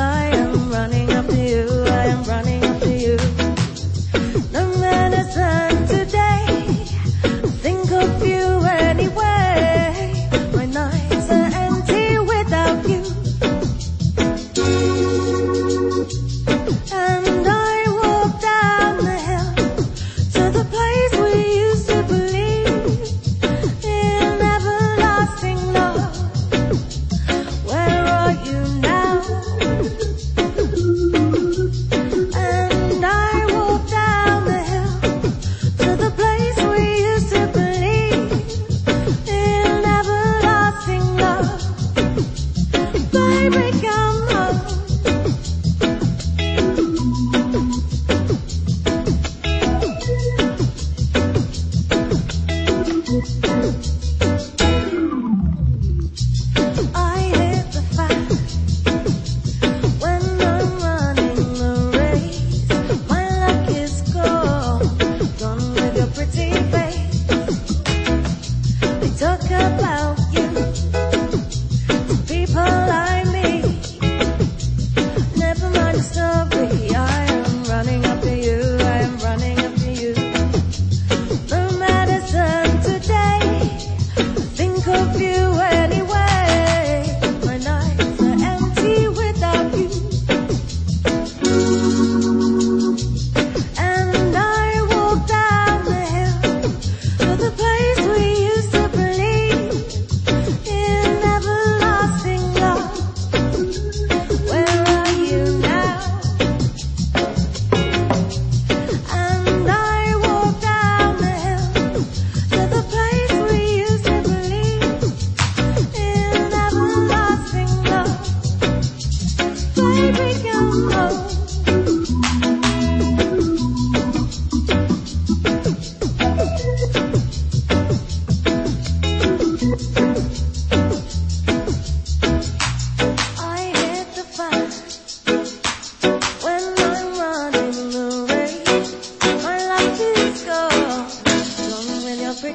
I am.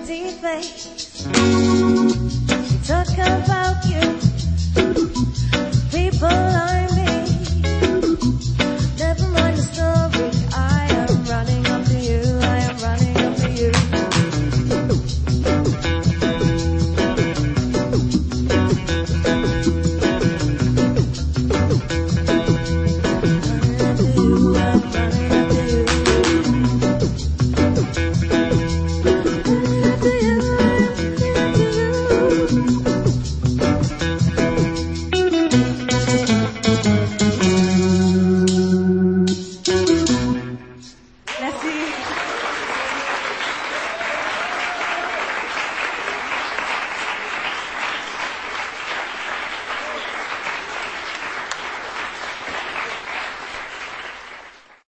Pretty face.